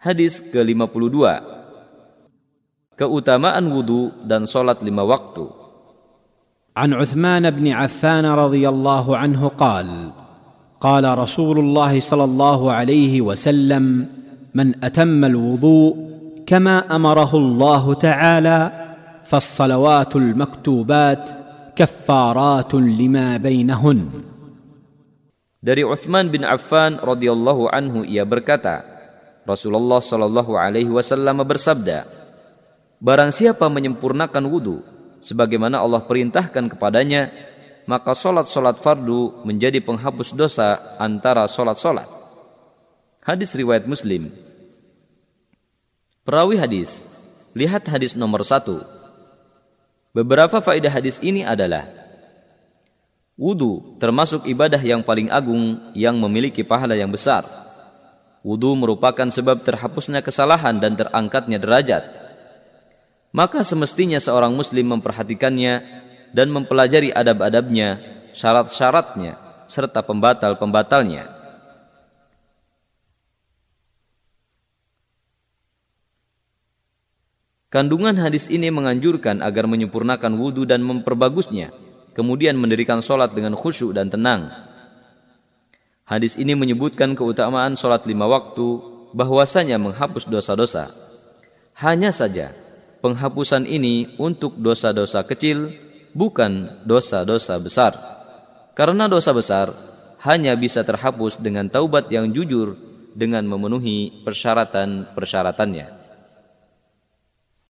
Hadis ke-52. Keutamaan wudu dan solat lima waktu. عن عثمان بن عفان رضي الله عنه قال قال رسول الله صلى الله عليه وسلم من اتم الوضوء كما امره الله تعالى فالصلوات المكتوبات كفارات لما بينهن Dari Uthman bin Affan radhiyallahu anhu ia berkata, Rasulullah shallallahu alaihi wasallam bersabda, Barang siapa menyempurnakan wudu sebagaimana Allah perintahkan kepadanya, maka solat-solat fardu menjadi penghapus dosa antara solat-solat. Hadis riwayat Muslim. Perawi hadis, lihat hadis nomor satu. Beberapa faedah hadis ini adalah Wudu termasuk ibadah yang paling agung yang memiliki pahala yang besar. Wudu merupakan sebab terhapusnya kesalahan dan terangkatnya derajat. Maka semestinya seorang muslim memperhatikannya dan mempelajari adab-adabnya, syarat-syaratnya, serta pembatal-pembatalnya. Kandungan hadis ini menganjurkan agar menyempurnakan wudu dan memperbagusnya kemudian mendirikan sholat dengan khusyuk dan tenang. Hadis ini menyebutkan keutamaan sholat lima waktu, bahwasanya menghapus dosa-dosa. Hanya saja, penghapusan ini untuk dosa-dosa kecil, bukan dosa-dosa besar. Karena dosa besar hanya bisa terhapus dengan taubat yang jujur dengan memenuhi persyaratan-persyaratannya.